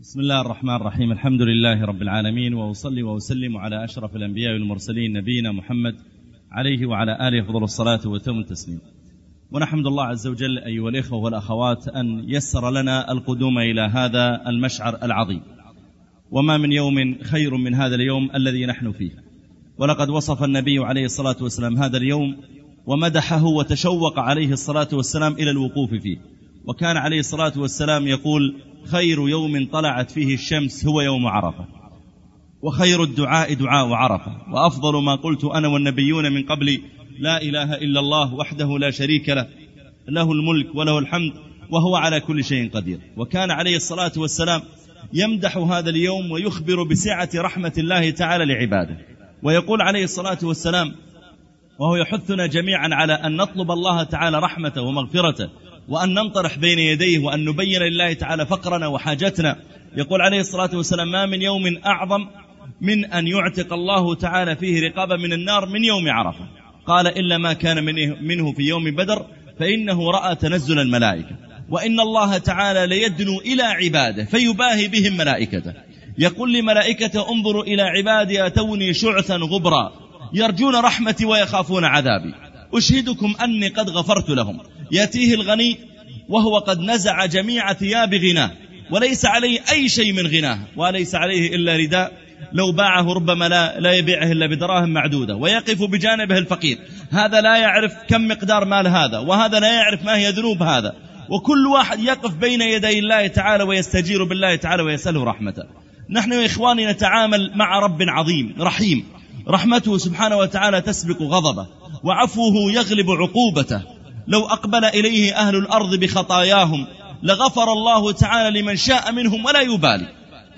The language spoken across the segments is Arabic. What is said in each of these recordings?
بسم الله الرحمن الرحيم الحمد لله رب العالمين وأصلي وأسلم على أشرف الأنبياء والمرسلين نبينا محمد عليه وعلى آله أفضل الصلاة وتم التسليم ونحمد الله عز وجل أيها الإخوة والأخوات أن يسر لنا القدوم إلى هذا المشعر العظيم وما من يوم خير من هذا اليوم الذي نحن فيه ولقد وصف النبي عليه الصلاة والسلام هذا اليوم ومدحه وتشوق عليه الصلاة والسلام إلى الوقوف فيه وكان عليه الصلاة والسلام يقول خير يوم طلعت فيه الشمس هو يوم عرفة وخير الدعاء دعاء عرفة وأفضل ما قلت أنا والنبيون من قبل لا إله إلا الله وحده لا شريك له له الملك وله الحمد وهو على كل شيء قدير. وكان عليه الصلاة والسلام يمدح هذا اليوم ويخبر بسعة رحمة الله تعالى لعباده. ويقول عليه الصلاة والسلام وهو يحثنا جميعا على أن نطلب الله تعالى رحمته ومغفرته وأن ننطرح بين يديه وأن نبين لله تعالى فقرنا وحاجتنا. يقول عليه الصلاة والسلام ما من يوم أعظم من أن يعتق الله تعالى فيه رقابة من النار من يوم عرفة. قال إلا ما كان منه في يوم بدر فإنه رأى تنزل الملائكة. وإن الله تعالى ليدنو إلى عباده فيباهي بهم ملائكته. يقول لملائكته انظروا إلى عبادي أتوني شعثا غبرا يرجون رحمتي ويخافون عذابي. أشهدكم أني قد غفرت لهم. يأتيه الغني وهو قد نزع جميع ثياب غناه وليس عليه أي شيء من غناه وليس عليه إلا رداء لو باعه ربما لا, لا يبيعه إلا بدراهم معدودة ويقف بجانبه الفقير. هذا لا يعرف كم مقدار مال هذا وهذا لا يعرف ما هي ذنوب هذا. وكل واحد يقف بين يدي الله تعالى ويستجير بالله تعالى ويسأله رحمته. نحن يا إخواني نتعامل مع رب عظيم رحيم. رحمته سبحانه وتعالى تسبق غضبه وعفوه يغلب عقوبته. لو أقبل إليه أهل الأرض بخطاياهم لغفر الله تعالى لمن شاء منهم ولا يبالي.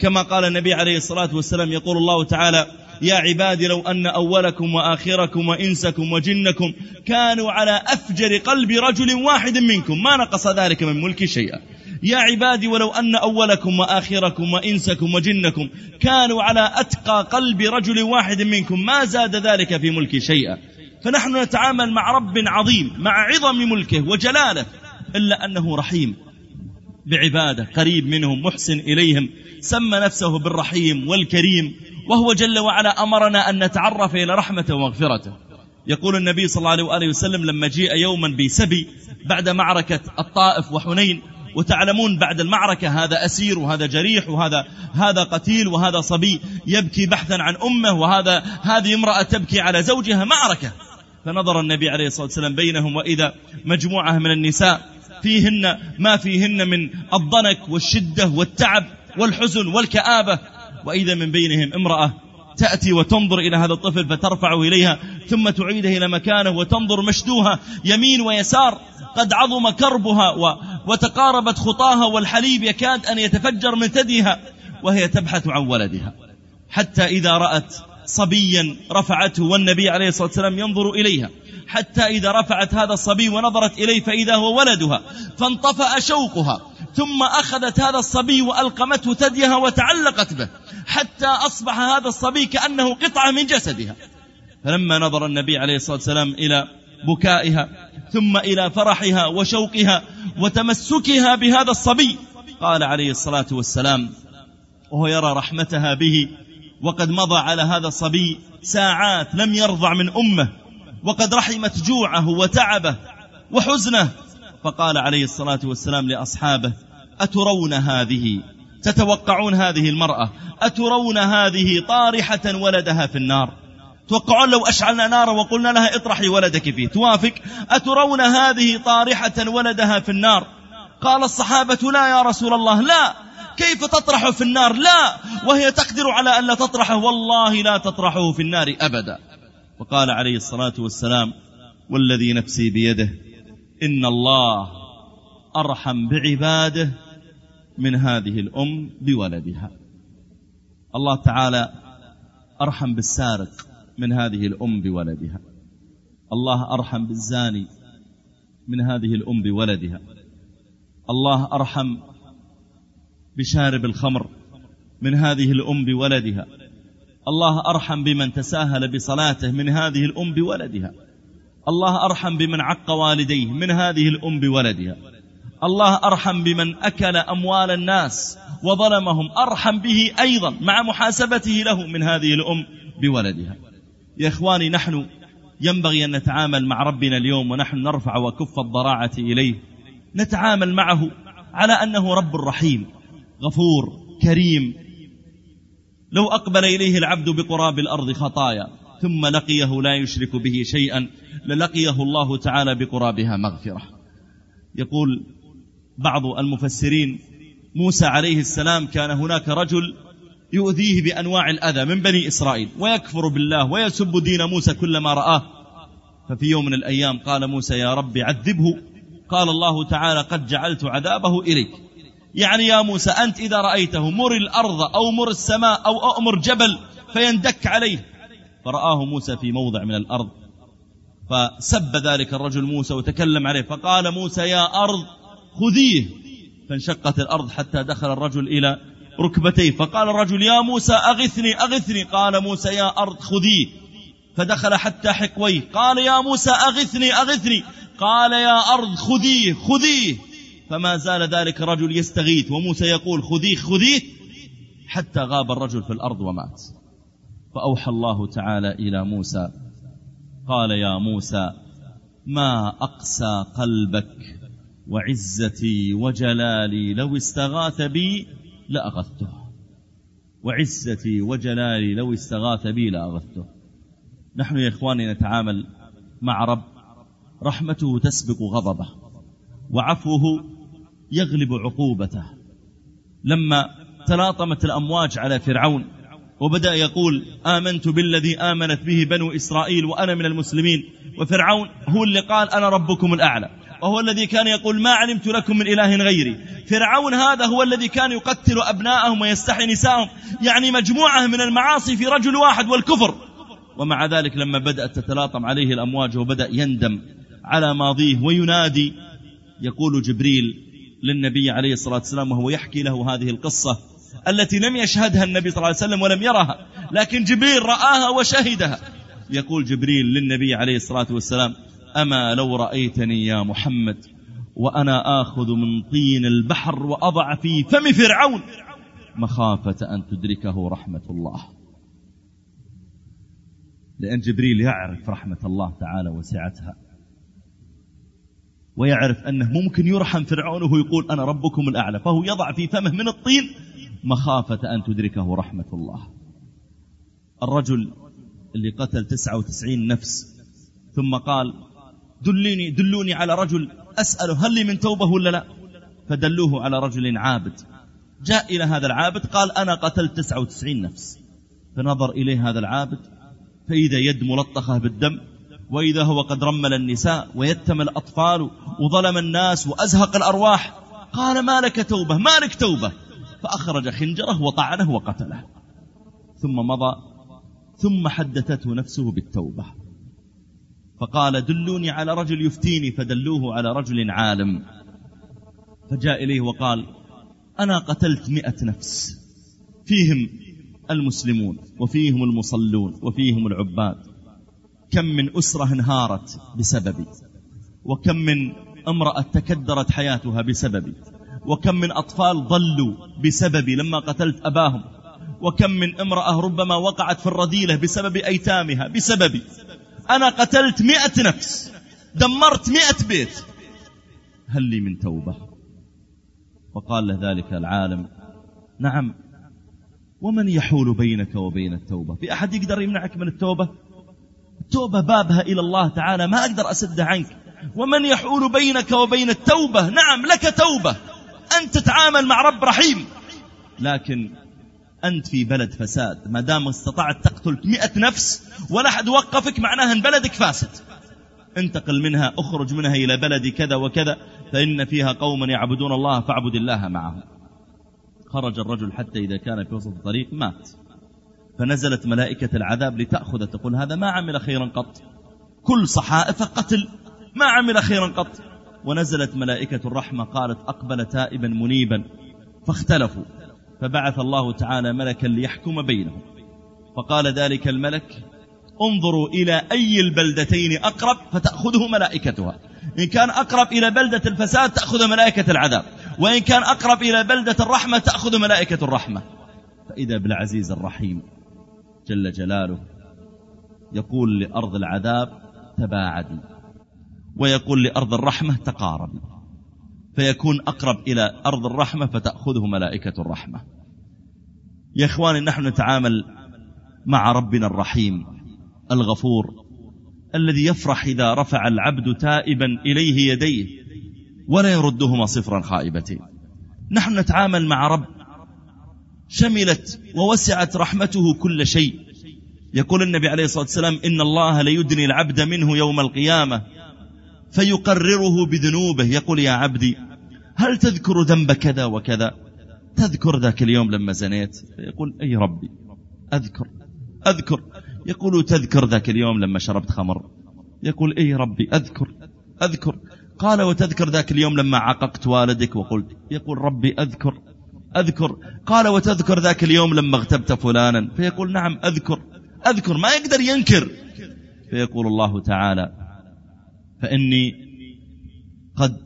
كما قال النبي عليه الصلاة والسلام يقول الله تعالى يا عبادي لو أن أولكم وآخركم وإنسكم وجنكم كانوا على أفجر قلب رجل واحد منكم ما نقص ذلك من ملك شيئا. يا عبادي ولو أن أولكم وآخركم وإنسكم وجنكم كانوا على أتقى قلب رجل واحد منكم ما زاد ذلك في ملك شيئا. فنحن نتعامل مع رب عظيم مع عظم ملكه وجلاله إلا أنه رحيم بعبادة قريب منهم محسن إليهم سمى نفسه بالرحيم والكريم وهو جل وعلا أمرنا أن نتعرف إلى رحمته ومغفرته. يقول النبي صلى الله عليه وسلم لما جيء يوما بسبي بعد معركة الطائف وحنين وتعلمون بعد المعركة هذا أسير وهذا جريح وهذا هذا قتيل وهذا صبي يبكي بحثا عن أمه وهذا هذه امرأة تبكي على زوجها معركة. فنظر النبي عليه الصلاة والسلام بينهم وإذا مجموعة من النساء فيهن ما فيهن من الضنك والشدة والتعب والحزن والكآبة. وإذا من بينهم امرأة تأتي وتنظر إلى هذا الطفل فترفعه إليها ثم تعيده إلى مكانه وتنظر مشدوها يمين ويسار قد عظم كربها و... وتقاربت خطاها والحليب يكاد أن يتفجر من ثديها وهي تبحث عن ولدها. حتى إذا رأت صبيا رفعته والنبي عليه الصلاة والسلام ينظر إليها. حتى إذا رفعت هذا الصبي ونظرت إليه فإذا هو ولدها فانطفأ شوقها ثم أخذت هذا الصبي وألقمته ثديها وتعلقت به حتى أصبح هذا الصبي كأنه قطعة من جسدها. فلما نظر النبي عليه الصلاة والسلام إلى بكائها ثم إلى فرحها وشوقها وتمسكها بهذا الصبي قال عليه الصلاة والسلام وهو يرى رحمتها به وقد مضى على هذا الصبي ساعات لم يرضع من أمه وقد رحمت جوعه وتعبه وحزنه. فقال عليه الصلاة والسلام لأصحابه أترون هذه؟ تتوقعون هذه المرأة؟ أترون هذه طارحة ولدها في النار؟ توقعون لو أشعلنا نارا وقلنا لها اطرحي ولدك فيه. توافق؟ أترون هذه طارحة ولدها في النار؟ قال الصحابة لا يا رسول الله لا. كيف تطرح في النار؟ لا وهي تقدر على أن لا تطرحه والله لا تطرحه في النار أبدا. وقال عليه الصلاة والسلام والذي نفسي بيده إن الله أرحم بعباده من هذه الأم بولدها. الله تعالى أرحم بالسارق من هذه الأم بولدها. الله أرحم بالزاني من هذه الأم بولدها. الله أرحم بشارب الخمر من هذه الأم بولدها. الله أرحم بمن تساهل بصلاته من هذه الأم بولدها. الله أرحم بمن عق والديه من هذه الأم بولدها. الله أرحم بمن أكل أموال الناس وظلمهم. أرحم به أيضا مع محاسبته له من هذه الأم بولدها. يا إخواني نحن ينبغي أن نتعامل مع ربنا اليوم ونحن نرفع وكف الضراعة إليه. نتعامل معه على أنه رب رحيم. غفور كريم. لو أقبل إليه العبد بقراب الأرض خطايا ثم لقيه لا يشرك به شيئا للقيه الله تعالى بقرابها مغفرة. يقول بعض المفسرين موسى عليه السلام كان هناك رجل يؤذيه بأنواع الأذى من بني إسرائيل ويكفر بالله ويسب دين موسى كلما رآه. ففي يوم من الأيام قال موسى يا رب عذبه. قال الله تعالى قد جعلت عذابه إليك. يعني يا موسى أنت إذا رأيته مر الأرض أو مر السماء أو أمر جبل فيندك عليه. فرآه موسى في موضع من الأرض. فسب ذلك الرجل موسى وتكلم عليه فقال موسى يا أرض خذيه. فانشقت الأرض حتى دخل الرجل إلى ركبتيه فقال الرجل يا موسى أغثني أغثني. قال موسى يا أرض خذيه. فدخل حتى حقويه قال يا موسى أغثني أغثني. قال يا أرض خذيه خذيه. فما زال ذلك الرجل يستغيث وموسى يقول خذيه خذيه حتى غاب الرجل في الأرض ومات. فأوحى الله تعالى إلى موسى قال يا موسى ما أقسى قلبك وعزتي وجلالي؟ لو استغاث بي لأغثته. وعزتي وجلالي لو استغاث بي لأغثته. نحن يا إخواني نتعامل مع رب رحمته تسبق غضبه وعفوه يغلب عقوبته. لما تلاطمت الأمواج على فرعون وبدأ يقول آمنت بالذي آمنت به بنو إسرائيل وأنا من المسلمين. وفرعون هو اللي قال أنا ربكم الأعلى. وهو الذي كان يقول ما علمت لكم من إله غيري. فرعون هذا هو الذي كان يقتل أبناءهم ويستحي نساءهم. يعني مجموعة من المعاصي في رجل واحد والكفر. ومع ذلك لما بدأت تتلاطم عليه الأمواج وبدأ يندم على ماضيه وينادي يقول جبريل للنبي عليه الصلاة والسلام وهو يحكي له هذه القصة التي لم يشهدها النبي صلى الله عليه وسلم ولم يرها لكن جبريل رآها وشهدها. يقول جبريل للنبي عليه الصلاة والسلام أما لو رأيتني يا محمد وأنا آخذ من طين البحر وأضع في فم فرعون مخافة أن تدركه رحمة الله. لأن جبريل يعرف رحمة الله تعالى وسعتها. ويعرف أنه ممكن يرحم فرعون وهو يقول أنا ربكم الأعلى فهو يضع في فمه من الطين مخافة أن تدركه رحمة الله. الرجل اللي قتل تسعة وتسعين نفس ثم قال دلوني, دلوني على رجل أسأله هل لي من توبة ولا لا؟ فدلوه على رجل عابد. جاء إلى هذا العابد قال أنا قتلت تسعة وتسعين نفس. فنظر إليه هذا العابد فإذا يد ملطخة بالدم وإذا هو قد رمل النساء ويتم الأطفال وظلم الناس وأزهق الأرواح قال ما لك توبة؟ ما لك توبة؟ فأخرج خنجره وطعنه وقتله. ثم مضى ثم حدثته نفسه بالتوبة. فقال دلوني على رجل يفتيني فدلوه على رجل عالم. فجاء إليه وقال أنا قتلت مئة نفس فيهم المسلمون وفيهم المصلون وفيهم العباد. كم من أسرة انهارت بسببي وكم من امرأة تكدرت حياتها بسببي وكم من أطفال ضلوا بسببي لما قتلت أباهم وكم من امرأة ربما وقعت في الرذيلة بسبب أيتامها بسببي. أنا قتلت مئة نفس دمرت مئة بيت. هل لي من توبة؟ وقال له ذلك العالم نعم. ومن يحول بينك وبين التوبة؟ في أحد يقدر يمنعك من التوبة؟ التوبة بابها إلى الله تعالى ما أقدر أسده عنك. ومن يحول بينك وبين التوبة نعم لك توبة. أن تتعامل مع رب رحيم. لكن أنت في بلد فساد ما دام استطعت تقتل مئة نفس ولا أحد وقفك معناها أن بلدك فاسد. انتقل منها اخرج منها إلى بلد كذا وكذا فإن فيها قوما يعبدون الله فاعبد الله معهم. خرج الرجل حتى إذا كان في وسط الطريق مات. فنزلت ملائكة العذاب لتأخذ تقول هذا ما عمل خيرا قط. كل صحائف قتل. ما عمل خيرا قط. ونزلت ملائكة الرحمة قالت أقبل تائبا منيبا. فاختلفوا. فبعث الله تعالى ملكا ليحكم بينهم. فقال ذلك الملك انظروا إلى أي البلدتين أقرب فتأخذه ملائكتها. إن كان أقرب إلى بلدة الفساد تأخذ ملائكة العذاب. وإن كان أقرب إلى بلدة الرحمة تأخذ ملائكة الرحمة. فإذا بالعزيز الرحيم جل جلاله يقول لأرض العذاب تباعدي ويقول لأرض الرحمة تقاربي فيكون أقرب إلى أرض الرحمة فتأخذه ملائكة الرحمة. يا إخواني نحن نتعامل مع ربنا الرحيم الغفور الذي يفرح إذا رفع العبد تائبا إليه يديه ولا يردهما صفرا خائبتين. نحن نتعامل مع رب شملت ووسعت رحمته كل شيء. يقول النبي عليه الصلاة والسلام إن الله ليدني العبد منه يوم القيامة فيقرره بذنوبه. يقول يا عبدي هل تذكر ذنب كذا وكذا؟ تذكر ذاك اليوم لما زنيت؟ يقول أي ربي أذكر أذكر. يقول تذكر ذاك اليوم لما شربت خمر؟ يقول أي ربي أذكر أذكر. قال وتذكر ذاك اليوم لما عققت والدك؟ وقلت يقول ربي أذكر. أذكر. قال وتذكر ذاك اليوم لما اغتبت فلانا. فيقول نعم أذكر. أذكر ما يقدر ينكر. فيقول الله تعالى فإني قد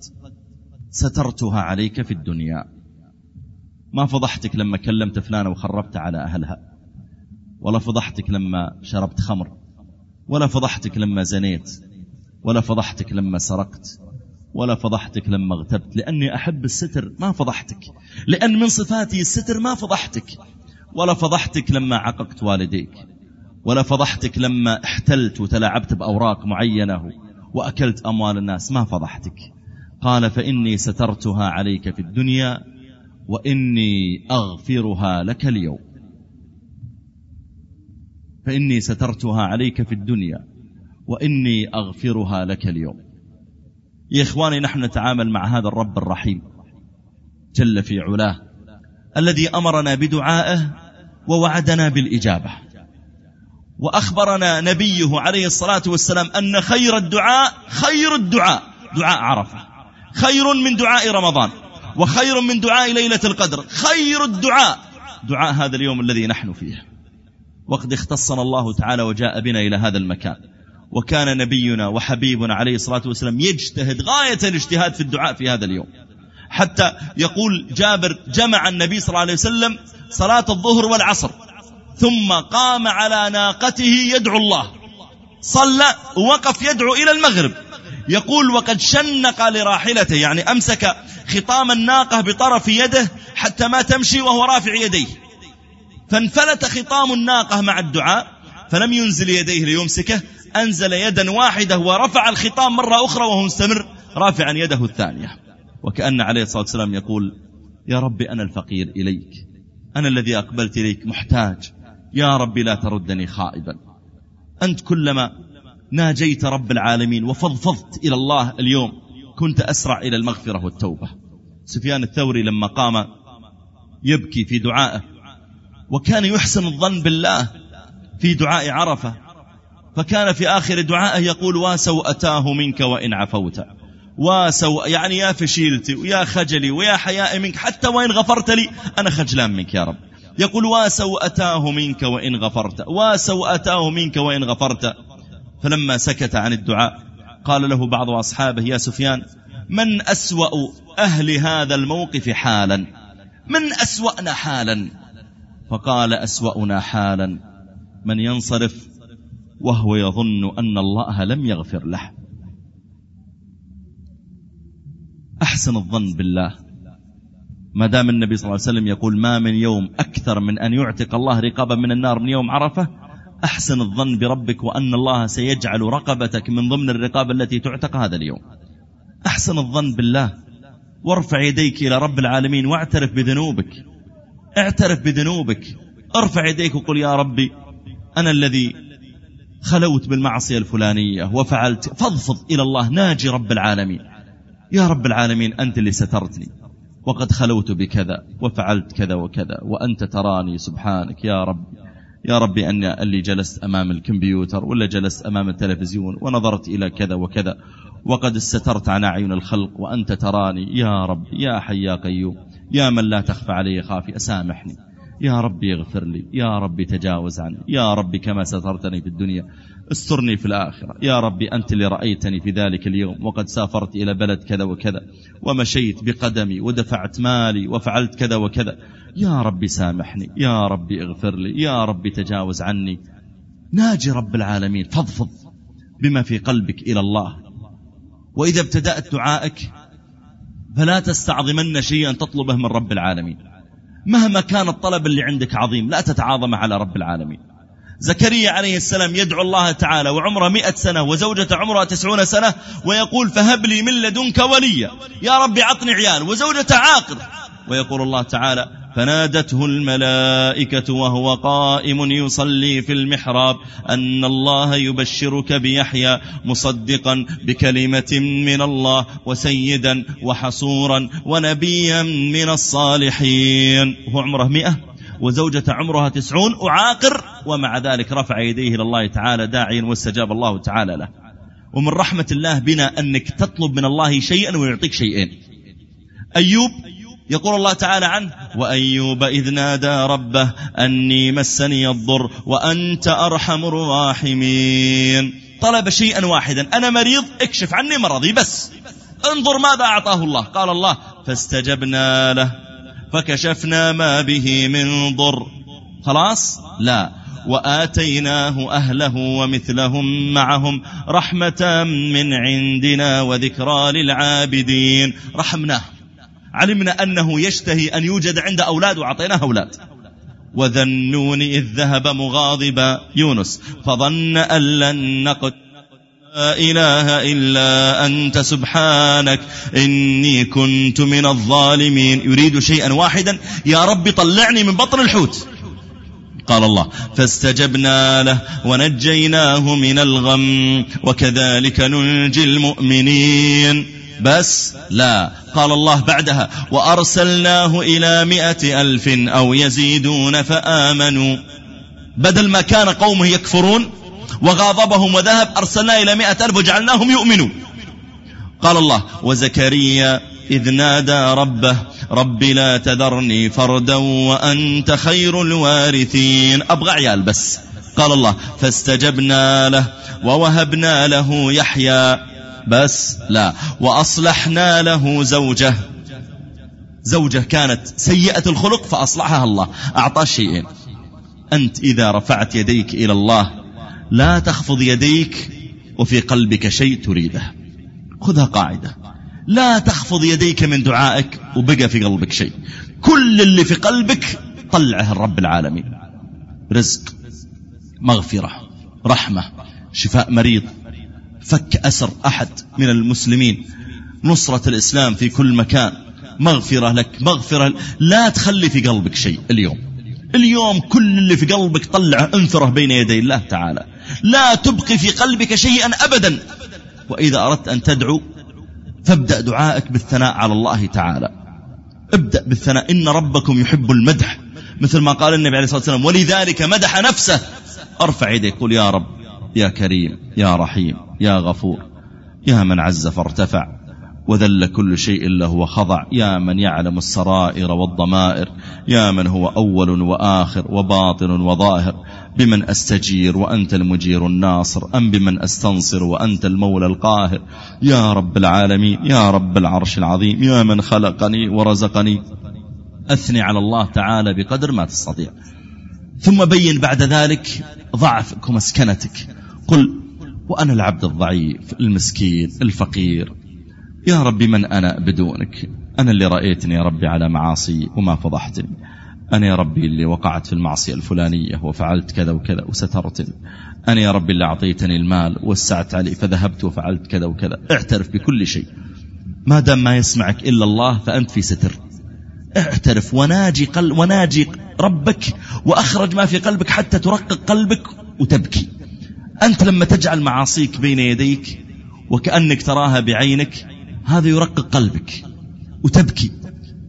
سترتها عليك في الدنيا. ما فضحتك لما كلمت فلانة وخربت على أهلها؟ ولا فضحتك لما شربت خمر؟ ولا فضحتك لما زنيت؟ ولا فضحتك لما سرقت؟ ولا فضحتك لما اغتبت. لأني أحب الستر ما فضحتك. لأن من صفاتي الستر ما فضحتك. ولا فضحتك لما عققت والديك. ولا فضحتك لما احتلت وتلاعبت بأوراق معينة وأكلت أموال الناس. ما فضحتك. قال فإني سترتها عليك في الدنيا وإني أغفرها لك اليوم. فإني سترتها عليك في الدنيا وإني أغفرها لك اليوم. يا إخواني نحن نتعامل مع هذا الرب الرحيم جل في علاه الذي أمرنا بدعائه ووعدنا بالإجابة وأخبرنا نبيه عليه الصلاة والسلام أن خير الدعاء خير الدعاء دعاء عرفة خير من دعاء رمضان وخير من دعاء ليلة القدر خير الدعاء دعاء هذا اليوم الذي نحن فيه وقد اختصنا الله تعالى وجاء بنا إلى هذا المكان. وكان نبينا وحبيبنا عليه الصلاة والسلام يجتهد غاية الاجتهاد في الدعاء في هذا اليوم. حتى يقول جابر جمع النبي صلى الله عليه وسلم صلاة الظهر والعصر ثم قام على ناقته يدعو الله. صلى ووقف يدعو إلى المغرب. يقول وقد شنق لراحلته يعني أمسك خطام الناقة بطرف يده حتى ما تمشي وهو رافع يديه. فانفلت خطام الناقة مع الدعاء فلم ينزل يديه ليمسكه أنزل يدا واحدة ورفع الخطام مرة أخرى وهو مستمر رافعا يده الثانية. وكأن عليه الصلاة والسلام يقول يا رب أنا الفقير إليك أنا الذي أقبلت إليك محتاج يا رب لا تردني خائبا. أنت كلما ناجيت رب العالمين وفضفضت إلى الله اليوم كنت أسرع إلى المغفرة والتوبة. سفيان الثوري لما قام يبكي في دعائه وكان يحسن الظن بالله في دعاء عرفة فكان في آخر دعائه يقول واسو أتاه منك وإن عفوت واسو يعني يا فشيلتي ويا خجلي ويا حياء منك حتى وإن غفرت لي أنا خجلان منك يا رب يقول واسو أتاه منك وإن غفرت واسو أتاه منك وإن غفرت فلما سكت عن الدعاء قال له بعض أصحابه يا سفيان من أسوأ أهل هذا الموقف حالا؟ من أسوأنا حالا؟ فقال أسوأنا حالا من ينصرف وهو يظن أن الله لم يغفر له. أحسن الظن بالله. ما دام النبي صلى الله عليه وسلم يقول ما من يوم أكثر من أن يعتق الله رقابا من النار من يوم عرفة أحسن الظن بربك وأن الله سيجعل رقبتك من ضمن الرقاب التي تعتق هذا اليوم. أحسن الظن بالله. وارفع يديك إلى رب العالمين واعترف بذنوبك. اعترف بذنوبك. ارفع يديك وقل يا ربي أنا الذي خلوت بالمعصية الفلانية وفعلت. فضفض إلى الله ناجي رب العالمين. يا رب العالمين أنت اللي سترتني. وقد خلوت بكذا وفعلت كذا وكذا وأنت تراني سبحانك. يا رب يا ربي أني اللي جلست أمام الكمبيوتر ولا جلست أمام التلفزيون ونظرت إلى كذا وكذا وقد استترت عن أعين الخلق وأنت تراني. يا رب يا حي يا قيوم يا من لا تخفى علي خافي أسامحني. يا ربي اغفر لي يا ربي تجاوز عني يا ربي كما سترتني في الدنيا استرني في الآخرة. يا ربي أنت اللي رأيتني في ذلك اليوم وقد سافرت إلى بلد كذا وكذا ومشيت بقدمي ودفعت مالي وفعلت كذا وكذا. يا ربي سامحني يا ربي اغفر لي يا ربي تجاوز عني. ناجي رب العالمين فضفض بما في قلبك إلى الله. وإذا ابتدأت دعائك فلا تستعظمن شيئا تطلبه من رب العالمين. مهما كان الطلب اللي عندك عظيم لا تتعاظم على رب العالمين. زكريا عليه السلام يدعو الله تعالى وعمره مئة سنة وزوجة عمرها تسعون سنة ويقول فهب لي من لدنك وليا. يا رب عطني عيال وزوجة عاقر. ويقول الله تعالى فنادته الملائكة وهو قائم يصلي في المحراب أن الله يبشرك بيحيى مصدقا بكلمة من الله وسيدا وحصورا ونبيا من الصالحين. هو عمره مئة وزوجة عمرها تسعون وعاقر ومع ذلك رفع يديه إلى الله تعالى داعيا واستجاب الله تعالى له. ومن رحمة الله بنا أنك تطلب من الله شيئا ويعطيك شيئين. أيوب يقول الله تعالى عنه وأيوب إذ نادى ربه أني مسني الضر وأنت أرحم الراحمين. طلب شيئا واحدا أنا مريض اكشف عني مرضي بس. انظر ماذا أعطاه الله. قال الله فاستجبنا له فكشفنا ما به من ضر. خلاص؟ لا. وآتيناه أهله ومثلهم معهم رحمة من عندنا وذكرى للعابدين. رحمناه. علمنا أنه يشتهي أن يوجد عند أولاد وعطيناه أولاد. وذا النون إذ ذهب مغاضبا يونس. فظن أن لن نقد لا إله إلا أنت سبحانك. إني كنت من الظالمين. يريد شيئا واحدا. يا رب طلعني من بطن الحوت. قال الله فاستجبنا له ونجيناه من الغم. وكذلك ننجي المؤمنين. بس لا. قال الله بعدها وأرسلناه إلى مئة ألف أو يزيدون فآمنوا. بدل ما كان قومه يكفرون وغاضبهم وذهب أرسلنا إلى مئة ألف وجعلناهم يؤمنون قال الله وزكريا إذ نادى ربه رب لا تذرني فردا وأنت خير الوارثين. أبغى عيال بس. قال الله فاستجبنا له ووهبنا له يحيى. بس لا. وأصلحنا له زوجة. زوجة كانت سيئة الخلق فأصلحها الله. أعطى شيئين. أنت إذا رفعت يديك إلى الله لا تخفض يديك وفي قلبك شيء تريده. خذها قاعدة. لا تخفض يديك من دعائك وبقى في قلبك شيء. كل اللي في قلبك طلعه الرب العالمين. رزق مغفرة رحمة شفاء مريض. فك أسر أحد من المسلمين. نصرة الإسلام في كل مكان. مغفرة لك مغفرة لا تخلي في قلبك شيء اليوم. اليوم كل اللي في قلبك طلعه انثره بين يدي الله تعالى. لا تبقي في قلبك شيئا أبدا. وإذا أردت أن تدعو فابدأ دعائك بالثناء على الله تعالى. ابدأ بالثناء. إن ربكم يحب المدح. مثل ما قال النبي عليه الصلاة والسلام ولذلك مدح نفسه. أرفع يديك قل يا رب يا كريم يا رحيم. يا غفور يا من عز فارتفع وذل كل شيء له وخضع يا من يعلم السرائر والضمائر يا من هو أول وآخر وباطن وظاهر بمن أستجير وأنت المجير الناصر أم بمن أستنصر وأنت المولى القاهر يا رب العالمين يا رب العرش العظيم يا من خلقني ورزقني. أثني على الله تعالى بقدر ما تستطيع. ثم بين بعد ذلك ضعفك ومسكنتك قل وأنا العبد الضعيف المسكين الفقير. يا ربي من أنا بدونك؟ أنا اللي رأيتني يا ربي على معاصي وما فضحتني. أنا يا ربي اللي وقعت في المعصية الفلانية وفعلت كذا وكذا وسترتني. أنا يا ربي اللي أعطيتني المال وسعت علي فذهبت وفعلت كذا وكذا. اعترف بكل شيء. ما دام ما يسمعك إلا الله فأنت في ستر. اعترف وناجي, قل وناجي ربك وأخرج ما في قلبك حتى ترقق قلبك وتبكي. أنت لما تجعل معاصيك بين يديك وكأنك تراها بعينك هذا يرقق قلبك وتبكي.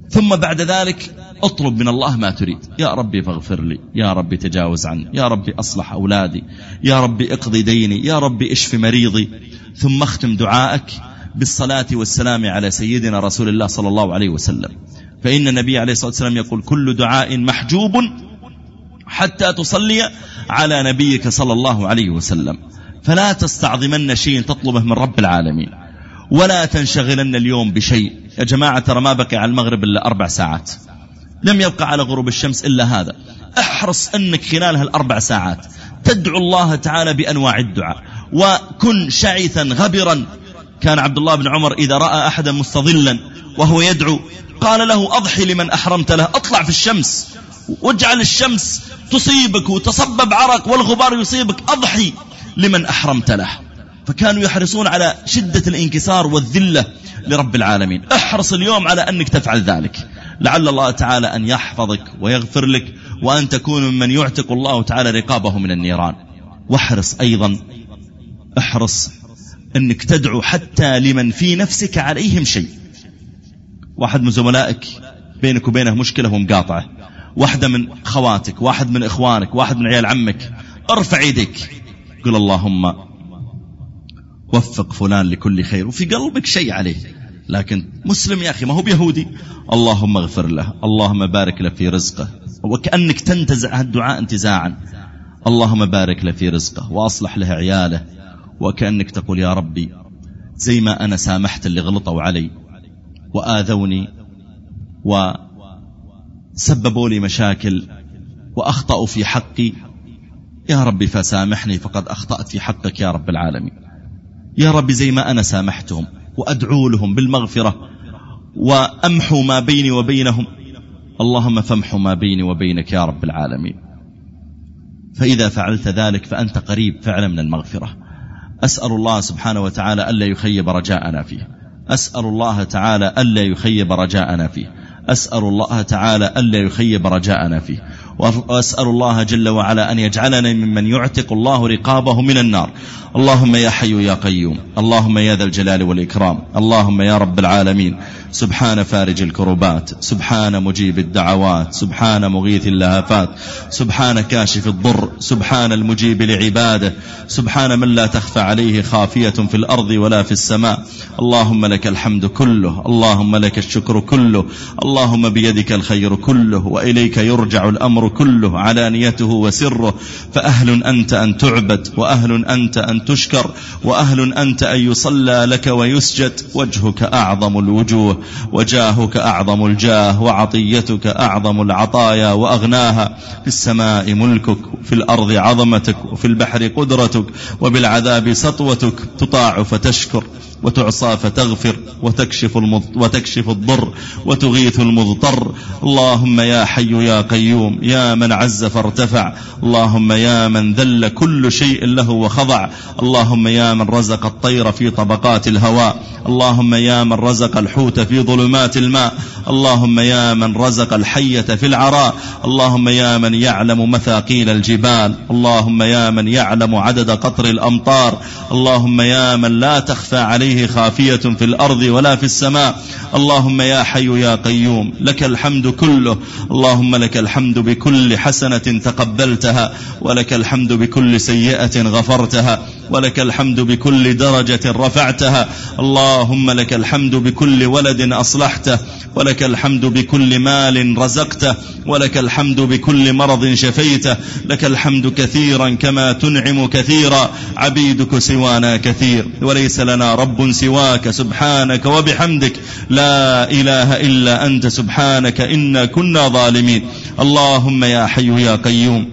ثم بعد ذلك اطلب من الله ما تريد. يا ربي فاغفر لي يا ربي تجاوز عني يا ربي أصلح أولادي يا ربي اقضي ديني يا ربي اشف مريضي. ثم اختم دعائك بالصلاة والسلام على سيدنا رسول الله صلى الله عليه وسلم. فإن النبي عليه الصلاة والسلام يقول كل دعاء محجوب حتى تصلي على نبيك صلى الله عليه وسلم. فلا تستعظمن شيء تطلبه من رب العالمين. ولا تنشغلن اليوم بشيء. يا جماعة ترى ما بقي على المغرب إلا أربع ساعات. لم يبقى على غروب الشمس إلا هذا. أحرص أنك خلال هالأربع ساعات تدعو الله تعالى بأنواع الدعاء. وكن شعثا غبرا. كان عبد الله بن عمر إذا رأى أحدا مستظلا وهو يدعو قال له أضحي لمن أحرمت له أطلع في الشمس. واجعل الشمس تصيبك وتصبب عرق والغبار يصيبك أضحي لمن أحرمت له. فكانوا يحرصون على شدة الانكسار والذلة لرب العالمين. احرص اليوم على أنك تفعل ذلك. لعل الله تعالى أن يحفظك ويغفر لك وأن تكون ممن يعتق الله تعالى رقابه من النيران. واحرص أيضا. احرص أنك تدعو حتى لمن في نفسك عليهم شيء. واحد من زملائك بينك وبينه مشكلة ومقاطعة. واحدة من خواتك واحد من إخوانك واحد من عيال عمك ارفع يدك. قل اللهم وفق فلان لكل خير وفي قلبك شيء عليه. لكن مسلم يا أخي ما هو بيهودي. اللهم اغفر له اللهم بارك له في رزقه. وكأنك تنتزع الدعاء انتزاعا. اللهم بارك له في رزقه وأصلح له عياله. وكأنك تقول يا ربي زي ما أنا سامحت اللي غلطوا علي وآذوني وسببوا لي مشاكل وأخطأوا في حقي. يا ربي فسامحني فقد أخطأت في حقك يا رب العالمين. يا ربي زي ما أنا سامحتهم وأدعو لهم بالمغفرة وأمحو ما بيني وبينهم. اللهم فامحو ما بيني وبينك يا رب العالمين. فإذا فعلت ذلك فأنت قريب فعلا من المغفرة. أسأل الله سبحانه وتعالى ألا يخيب رجاءنا فيه. أسأل الله تعالى ألا يخيب رجاءنا فيه. أسأل الله تعالى ألا يخيب رجاءنا فيه. وأسأل الله جل وعلا أن يجعلنا ممن يعتق الله رقابه من النار. اللهم يا حي يا قيوم. اللهم يا ذا الجلال والإكرام. اللهم يا رب العالمين. سبحان فارج الكربات. سبحان مجيب الدعوات. سبحان مغيث اللهفات. سبحان كاشف الضر. سبحان المجيب لعباده. سبحان من لا تخفى عليه خافية في الأرض ولا في السماء. اللهم لك الحمد كله. اللهم لك الشكر كله. اللهم بيدك الخير كله. وإليك يرجع الأمر كله علانيته وسره. فأهل أنت أن تعبد وأهل أنت أن تشكر وأهل أنت أن يصلى لك ويسجد. وجهك أعظم الوجوه وجاهك أعظم الجاه وعطيتك أعظم العطايا وأغناها. في السماء ملكك في الأرض عظمتك وفي البحر قدرتك وبالعذاب سطوتك تطاع فتشكر وتعصى فتغفر وتكشف, وتكشف الضر وتغيث المضطر. اللهم يا حي يا قيوم يا من عز فارتفع. اللهم يا من ذل كل شيء له وخضع. اللهم يا من رزق الطير في طبقات الهواء. اللهم يا من رزق الحوت في ظلمات الماء. اللهم يا من رزق الحية في العراء. اللهم يا من يعلم مثاقيل الجبال. اللهم يا من يعلم عدد قطر الأمطار. اللهم يا من لا تخفى عليه خافية في الأرض ولا في السماء. اللهم يا حي يا قيوم لك الحمد كله. اللهم لك الحمد بكل حسنة تقبلتها ولك الحمد بكل سيئة غفرتها ولك الحمد بكل درجة رفعتها. اللهم لك الحمد بكل ولد أصلحته ولك الحمد بكل مال رزقته ولك الحمد بكل مرض شفيته لك الحمد كثيرا كما تنعم كثيرا. عبيدك سوانا كثير وليس لنا رب سواك سبحانك وبحمدك. لا إله إلا أنت سبحانك إنا كنا ظالمين. اللهم يا حي يا قيوم.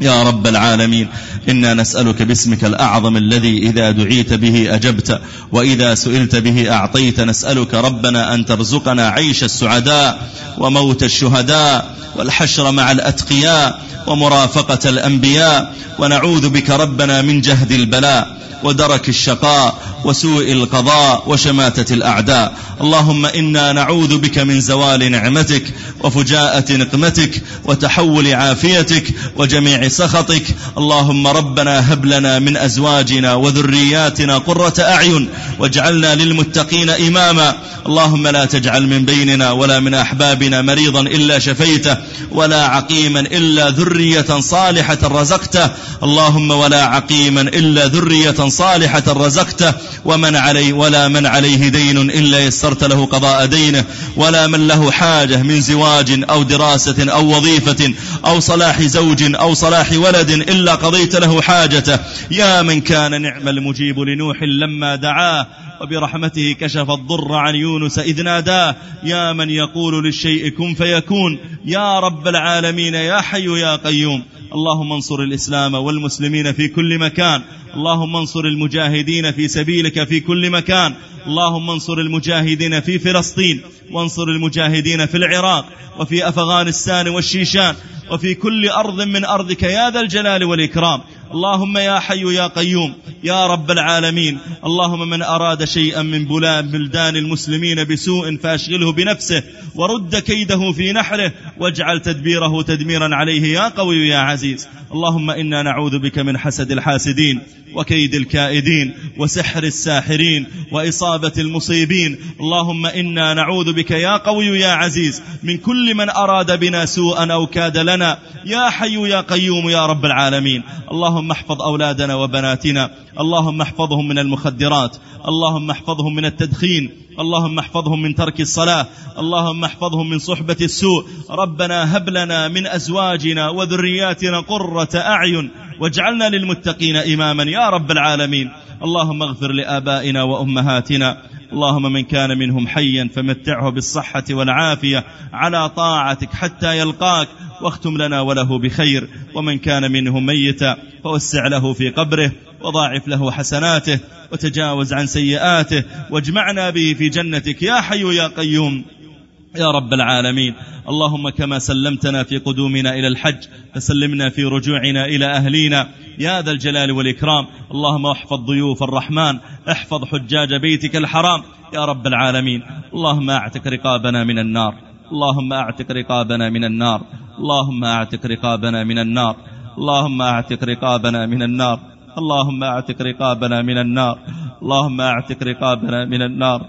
يا رب العالمين. إنا نسألك باسمك الأعظم الذي إذا دعيت به أجبت وإذا سئلت به أعطيت. نسألك ربنا أن ترزقنا عيش السعداء وموت الشهداء والحشر مع الأتقياء ومرافقة الأنبياء. ونعوذ بك ربنا من جهد البلاء ودرك الشقاء وسوء القضاء وشماتة الأعداء. اللهم إنا نعوذ بك من زوال نعمتك وفجاءة نقمتك وتحول عافيتك وجميع سخطك. اللهم ربنا هب لنا من أزواجنا وذرياتنا قرة أعين واجعلنا للمتقين إماما. اللهم لا تجعل من بيننا ولا من أحبابنا مريضا إلا شفيته ولا عقيما إلا ذرية صالحة رزقته. اللهم ولا عقيما إلا ذرية صالحة رزقته. ومن علي ولا من عليه دين إلا يسرت له قضاء دينه. ولا من له حاجة من زواج أو دراسة أو وظيفة أو صلاح زوج أو صلاح ولد إلا قضيت له حاجته. يا من كان نعم المجيب لنوح لما دعاه. وبرحمته كشف الضر عن يونس إذ ناداه يا من يقول للشيء كن فيكون يا رب العالمين يا حي يا قيوم. اللهم انصر الإسلام والمسلمين في كل مكان اللهم انصر المجاهدين في سبيلك في كل مكان اللهم انصر المجاهدين في فلسطين وانصر المجاهدين في العراق وفي أفغانستان والشيشان وفي كل أرض من أرضك يا ذا الجلال والإكرام. اللهم يا حي يا قيوم يا رب العالمين. اللهم من أراد شيئا من بلدان المسلمين بسوء فأشغله بنفسه ورد كيده في نحره واجعل تدبيره تدميرا عليه يا قوي يا عزيز. اللهم إنا نعوذ بك من حسد الحاسدين وكيد الكائدين وسحر الساحرين وإصابة المصيبين. اللهم إنا نعوذ بك يا قوي يا عزيز من كل من أراد بنا سوءا أو كاد لنا. يا حي يا قيوم يا رب العالمين. اللهم احفظ أولادنا وبناتنا اللهم احفظهم من المخدرات اللهم احفظهم من التدخين اللهم احفظهم من ترك الصلاة اللهم احفظهم من صحبة السوء. ربنا هب لنا من أزواجنا وذرياتنا قرة أعين واجعلنا للمتقين إماما يا رب العالمين. اللهم اغفر لآبائنا وأمهاتنا. اللهم من كان منهم حيا فمتعه بالصحة والعافية على طاعتك حتى يلقاك واختم لنا وله بخير ومن كان منهم ميتا فوسع له في قبره وضاعف له حسناته وتجاوز عن سيئاته واجمعنا به في جنتك يا حي يا قيوم. يا رب العالمين. اللهم كما سلمتنا في قدومنا إلى الحج فسلمنا في رجوعنا إلى أهلينا. يا ذا الجلال والإكرام اللهم احفظ ضيوف الرحمن احفظ حجاج بيتك الحرام. يا رب العالمين اللهم أعتق رقابنا من النار. اللهم أعتق رقابنا من النار. اللهم أعتق رقابنا من النار. اللهم أعتق رقابنا من النار. اللهم أعتق رقابنا من النار. اللهم أعتق رقابنا من النار.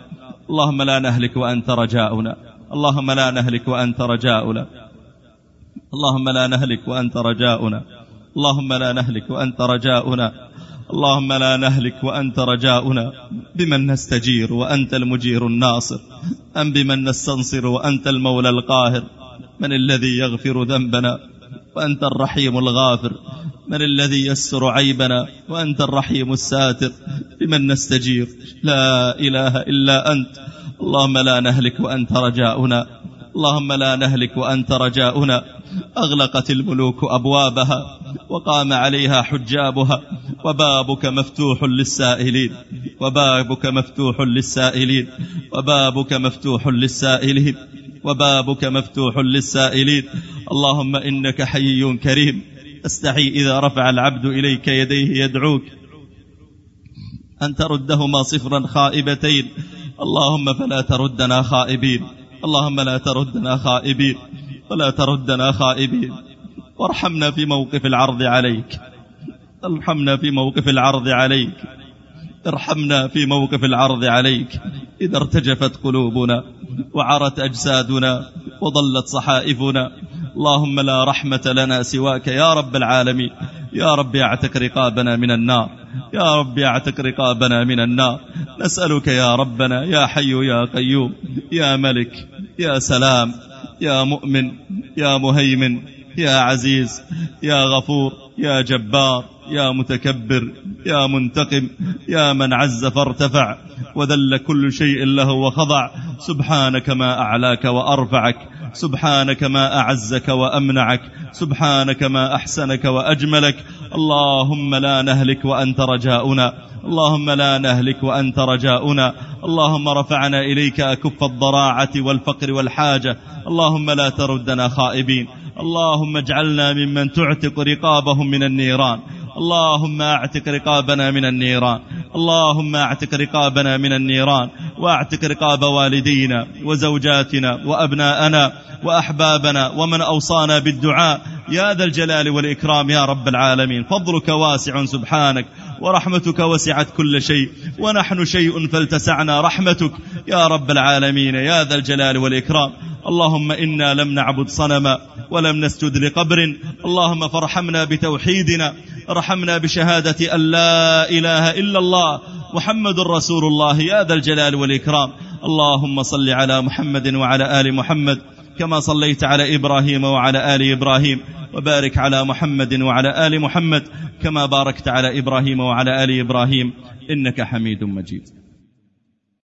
اللهم لا نهلك وأنت رجاؤنا. اللهم لا نهلك وأنت رجاؤنا. اللهم لا نهلك وأنت رجاؤنا. اللهم لا نهلك وأنت رجاؤنا. اللهم لا نهلك وأنت رجاؤنا. بمن نستجير وأنت المجير الناصر. أم بمن نستنصر وأنت المولى القاهر. من الذي يغفر ذنبنا؟ وأنت الرحيم الغافر. من الذي يستر عيبنا؟ وأنت الرحيم الساتر. بمن نستجير؟ لا إله إلا أنت. اللهم لا نهلك وأنت رجاؤنا. اللهم لا نهلك وأنت رجاؤنا. أغلقت الملوك أبوابها وقام عليها حجابها. وبابك مفتوح للسائلين. وبابك مفتوح للسائلين. وبابك مفتوح للسائلين. وبابك مفتوح للسائلين. اللهم إنك حي كريم. استحي إذا رفع العبد إليك يديه يدعوك. أن تردهما صفرا خائبتين. اللهم فلا تردنا خائبين. اللهم لا تردنا خائبين. ولا تردنا خائبين. وارحمنا في موقف العرض عليك. ارحمنا في موقف العرض عليك. ارحمنا في موقف العرض عليك. إذا ارتجفت قلوبنا وعرت أجسادنا وضلت صحائفنا اللهم لا رحمة لنا سواك يا رب العالمين. يا رب اعتق رقابنا من النار. يا رب اعتق رقابنا من النار. نسألك يا ربنا يا حي يا قيوم. يا ملك يا سلام يا مؤمن يا مهيمن يا عزيز يا غفور يا جبار يا متكبر يا منتقم يا من عز فارتفع. وذل كل شيء له وخضع. سبحانك ما أعلاك وأرفعك. سبحانك ما أعزك وأمنعك سبحانك ما أحسنك وأجملك. اللهم لا نهلك وأنت رجاؤنا اللهم لا نهلك وأنت رجاؤنا. اللهم رفعنا إليك أكف الضراعة والفقر والحاجة. اللهم لا تردنا خائبين. اللهم اجعلنا ممن تعتق رقابهم من النيران. اللهم أعتق رقابنا من النيران. اللهم أعتق رقابنا من النيران. واعتق رقاب والدينا وزوجاتنا وأبناءنا وأحبابنا ومن أوصانا بالدعاء. يا ذا الجلال والإكرام يا رب العالمين. فضلك واسع سبحانك ورحمتك وسعت كل شيء ونحن شيء فلتسعنا رحمتك. يا رب العالمين يا ذا الجلال والإكرام. اللهم إنا لم نعبد صنما ولم نسجد لقبر. اللهم فارحمنا بتوحيدنا ارحمنا بشهادة أن لا إله إلا الله محمد رسول الله يا ذا الجلال والإكرام. اللهم صل على محمد وعلى آل محمد كما صليت على إبراهيم وعلى آل إبراهيم وبارك على محمد وعلى آل محمد كما باركت على إبراهيم وعلى آل إبراهيم. إنك حميد مجيد.